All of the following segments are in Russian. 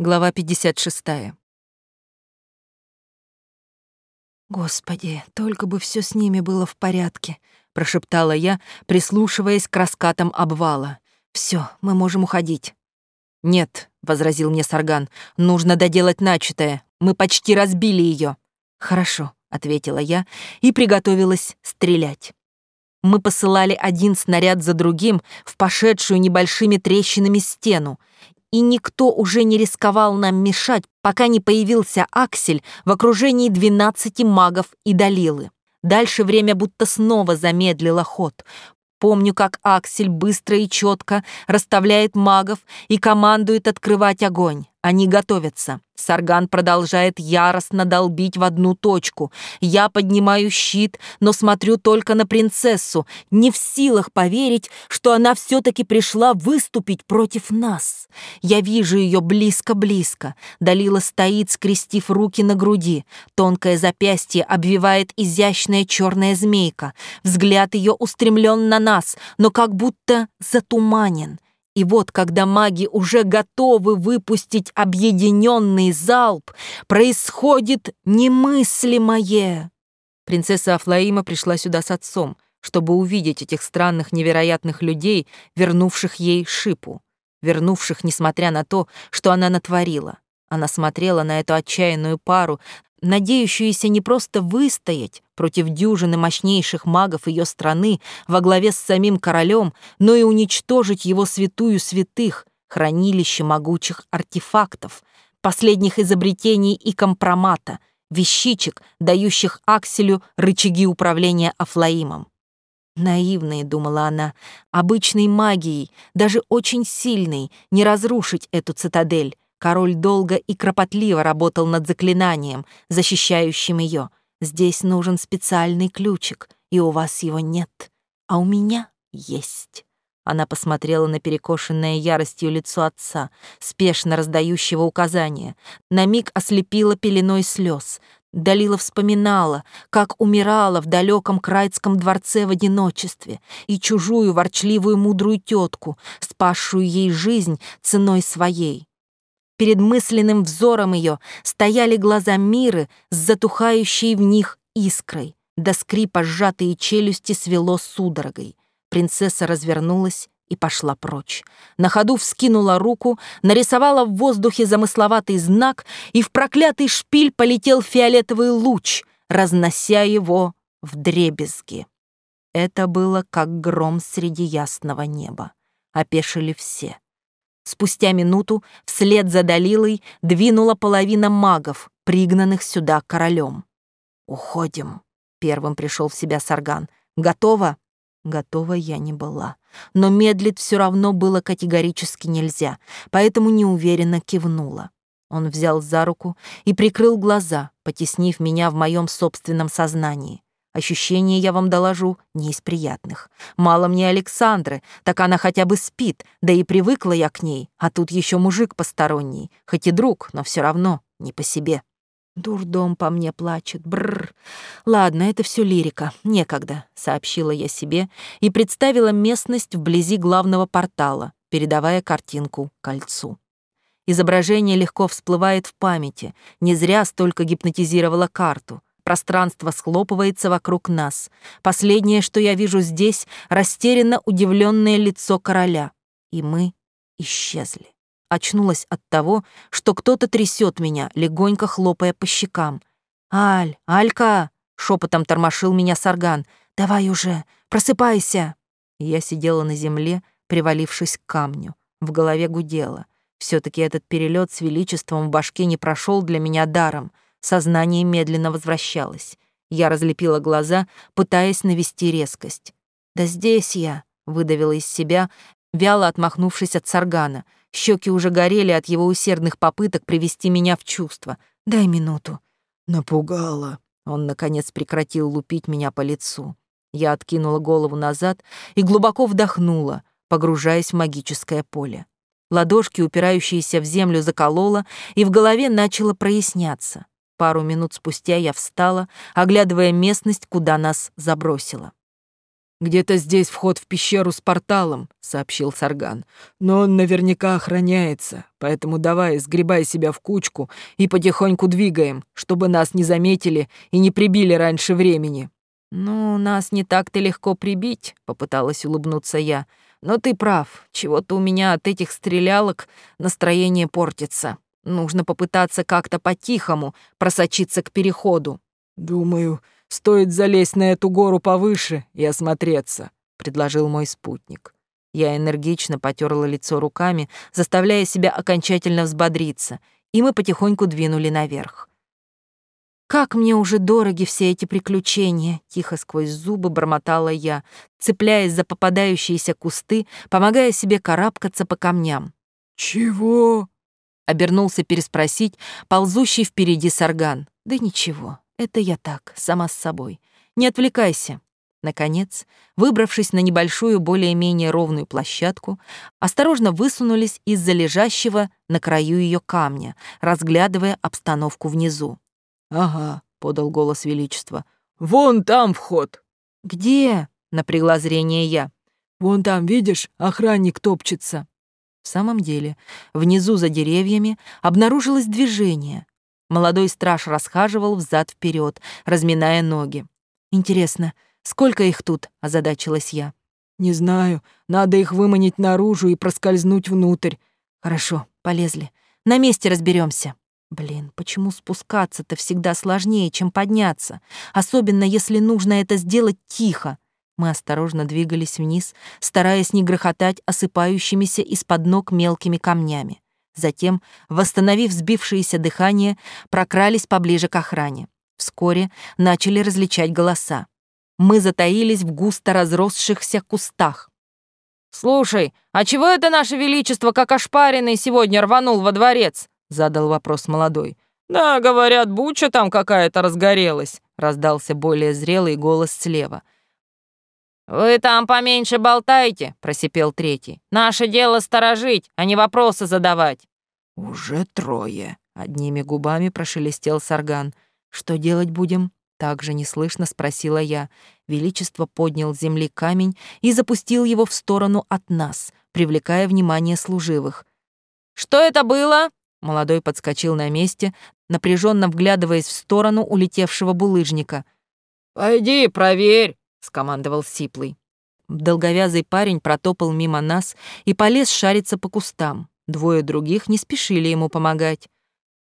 Глава 56. «Господи, только бы все с ними было в порядке», — прошептала я, прислушиваясь к раскатам обвала. Все, мы можем уходить». «Нет», — возразил мне Сарган, — «нужно доделать начатое. Мы почти разбили ее. «Хорошо», — ответила я и приготовилась стрелять. Мы посылали один снаряд за другим в пошедшую небольшими трещинами стену, и никто уже не рисковал нам мешать, пока не появился Аксель в окружении двенадцати магов и Далилы. Дальше время будто снова замедлило ход. Помню, как Аксель быстро и четко расставляет магов и командует открывать огонь. Они готовятся. Сарган продолжает яростно долбить в одну точку. Я поднимаю щит, но смотрю только на принцессу, не в силах поверить, что она все-таки пришла выступить против нас. Я вижу ее близко-близко. Далила стоит, скрестив руки на груди. Тонкое запястье обвивает изящная черная змейка. Взгляд ее устремлен на нас, но как будто затуманен. И вот, когда маги уже готовы выпустить объединенный залп, происходит немыслимое. Принцесса Афлаима пришла сюда с отцом, чтобы увидеть этих странных невероятных людей, вернувших ей шипу, вернувших, несмотря на то, что она натворила. Она смотрела на эту отчаянную пару, надеющуюся не просто выстоять против дюжины мощнейших магов ее страны во главе с самим королем, но и уничтожить его святую святых, хранилище могучих артефактов, последних изобретений и компромата, вещичек, дающих Акселю рычаги управления Афлаимом. Наивные, думала она, обычной магией, даже очень сильной, не разрушить эту цитадель, Король долго и кропотливо работал над заклинанием, защищающим ее. Здесь нужен специальный ключик, и у вас его нет, а у меня есть. Она посмотрела на перекошенное яростью лицо отца, спешно раздающего указания. На миг ослепила пеленой слез. Далила вспоминала, как умирала в далеком Крайцком дворце в одиночестве, и чужую ворчливую мудрую тетку, спасшую ей жизнь ценой своей. Перед мысленным взором ее стояли глаза Миры с затухающей в них искрой. До скрипа сжатые челюсти свело судорогой. Принцесса развернулась и пошла прочь. На ходу вскинула руку, нарисовала в воздухе замысловатый знак, и в проклятый шпиль полетел фиолетовый луч, разнося его в дребезги. Это было как гром среди ясного неба. Опешили все. Спустя минуту вслед за Далилой двинула половина магов, пригнанных сюда королем. «Уходим», — первым пришел в себя Сарган. «Готова?» Готова я не была. Но медлить все равно было категорически нельзя, поэтому неуверенно кивнула. Он взял за руку и прикрыл глаза, потеснив меня в моем собственном сознании. Ощущения, я вам доложу, не из приятных. Мало мне Александры, так она хотя бы спит, да и привыкла я к ней, а тут еще мужик посторонний, хоть и друг, но все равно не по себе. Дурдом по мне плачет, бррр. Ладно, это все лирика, некогда, сообщила я себе и представила местность вблизи главного портала, передавая картинку кольцу. Изображение легко всплывает в памяти, не зря столько гипнотизировала карту. Пространство схлопывается вокруг нас. Последнее, что я вижу здесь, растерянно удивленное лицо короля. И мы исчезли. Очнулась от того, что кто-то трясет меня, легонько хлопая по щекам. «Аль, Алька!» — шепотом тормошил меня Сарган. «Давай уже, просыпайся!» Я сидела на земле, привалившись к камню. В голове гудело. все таки этот перелет с величеством в башке не прошел для меня даром — Сознание медленно возвращалось. Я разлепила глаза, пытаясь навести резкость. «Да здесь я», — выдавила из себя, вяло отмахнувшись от саргана. Щеки уже горели от его усердных попыток привести меня в чувство. «Дай минуту». «Напугала». Он, наконец, прекратил лупить меня по лицу. Я откинула голову назад и глубоко вдохнула, погружаясь в магическое поле. Ладошки, упирающиеся в землю, заколола, и в голове начало проясняться. Пару минут спустя я встала, оглядывая местность, куда нас забросило. «Где-то здесь вход в пещеру с порталом», — сообщил Сарган. «Но он наверняка охраняется, поэтому давай сгребай себя в кучку и потихоньку двигаем, чтобы нас не заметили и не прибили раньше времени». «Ну, нас не так-то легко прибить», — попыталась улыбнуться я. «Но ты прав, чего-то у меня от этих стрелялок настроение портится. Нужно попытаться как-то по-тихому просочиться к переходу». «Думаю, стоит залезть на эту гору повыше и осмотреться», — предложил мой спутник. Я энергично потерла лицо руками, заставляя себя окончательно взбодриться, и мы потихоньку двинули наверх. «Как мне уже дороги все эти приключения!» — тихо сквозь зубы бормотала я, цепляясь за попадающиеся кусты, помогая себе карабкаться по камням. «Чего?» — обернулся переспросить ползущий впереди сарган. «Да ничего, это я так, сама с собой. Не отвлекайся». Наконец, выбравшись на небольшую, более-менее ровную площадку, осторожно высунулись из-за лежащего на краю ее камня, разглядывая обстановку внизу. «Ага», — подал голос Величества. «Вон там вход». «Где?» — напрягла зрение я. «Вон там, видишь, охранник топчется». В самом деле, внизу за деревьями обнаружилось движение. Молодой страж расхаживал взад вперед, разминая ноги. «Интересно, сколько их тут?» — озадачилась я. «Не знаю. Надо их выманить наружу и проскользнуть внутрь». «Хорошо, полезли. На месте разберемся. Блин, почему спускаться-то всегда сложнее, чем подняться? Особенно, если нужно это сделать тихо. Мы осторожно двигались вниз, стараясь не грохотать осыпающимися из-под ног мелкими камнями. Затем, восстановив сбившееся дыхание, прокрались поближе к охране. Вскоре начали различать голоса. Мы затаились в густо разросшихся кустах. «Слушай, а чего это наше величество, как ошпаренный, сегодня рванул во дворец?» — задал вопрос молодой. «Да, говорят, буча там какая-то разгорелась», — раздался более зрелый голос слева. «Вы там поменьше болтайте», — просипел третий. «Наше дело сторожить, а не вопросы задавать». «Уже трое», — одними губами прошелестел Сарган. «Что делать будем?» — также неслышно спросила я. Величество поднял с земли камень и запустил его в сторону от нас, привлекая внимание служивых. «Что это было?» Молодой подскочил на месте, напряженно вглядываясь в сторону улетевшего булыжника. «Пойди, проверь», — скомандовал Сиплый. Долговязый парень протопал мимо нас и полез шариться по кустам. Двое других не спешили ему помогать.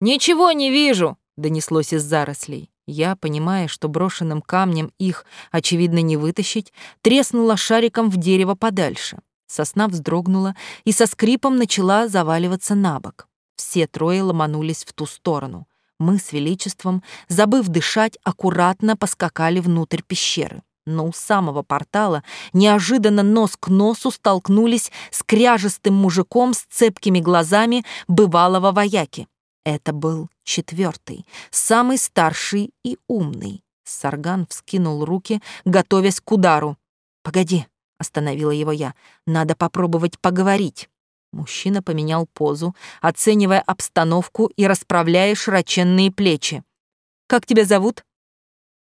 «Ничего не вижу!» — донеслось из зарослей. Я, понимая, что брошенным камнем их, очевидно, не вытащить, треснула шариком в дерево подальше. Сосна вздрогнула и со скрипом начала заваливаться на бок. Все трое ломанулись в ту сторону. Мы с Величеством, забыв дышать, аккуратно поскакали внутрь пещеры но у самого портала неожиданно нос к носу столкнулись с кряжестым мужиком с цепкими глазами бывалого вояки. Это был четвертый, самый старший и умный. Сарган вскинул руки, готовясь к удару. «Погоди», — остановила его я, — «надо попробовать поговорить». Мужчина поменял позу, оценивая обстановку и расправляя широченные плечи. «Как тебя зовут?»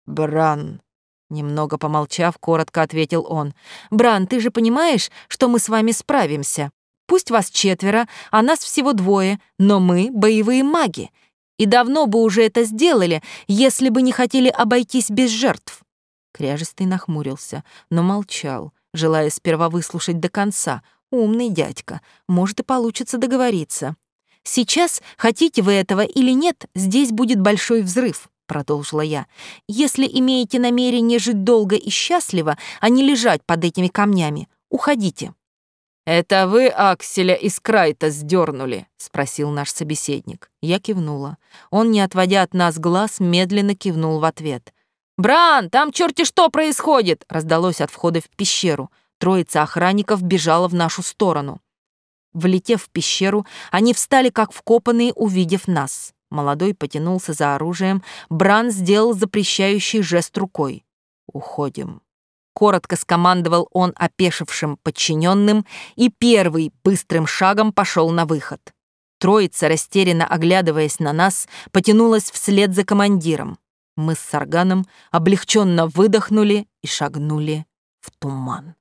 «Бран», Немного помолчав, коротко ответил он. «Бран, ты же понимаешь, что мы с вами справимся? Пусть вас четверо, а нас всего двое, но мы — боевые маги. И давно бы уже это сделали, если бы не хотели обойтись без жертв». Кряжестый нахмурился, но молчал, желая сперва выслушать до конца. Умный дядька, может и получится договориться. Сейчас, хотите вы этого или нет, здесь будет большой взрыв. — продолжила я, — «если имеете намерение жить долго и счастливо, а не лежать под этими камнями, уходите». «Это вы Акселя из Крайта сдернули?» — спросил наш собеседник. Я кивнула. Он, не отводя от нас глаз, медленно кивнул в ответ. «Бран, там черти что происходит!» — раздалось от входа в пещеру. Троица охранников бежала в нашу сторону. Влетев в пещеру, они встали как вкопанные, увидев нас. Молодой потянулся за оружием, Бран сделал запрещающий жест рукой. «Уходим». Коротко скомандовал он опешившим подчиненным и первый быстрым шагом пошел на выход. Троица, растерянно оглядываясь на нас, потянулась вслед за командиром. Мы с Сарганом облегченно выдохнули и шагнули в туман.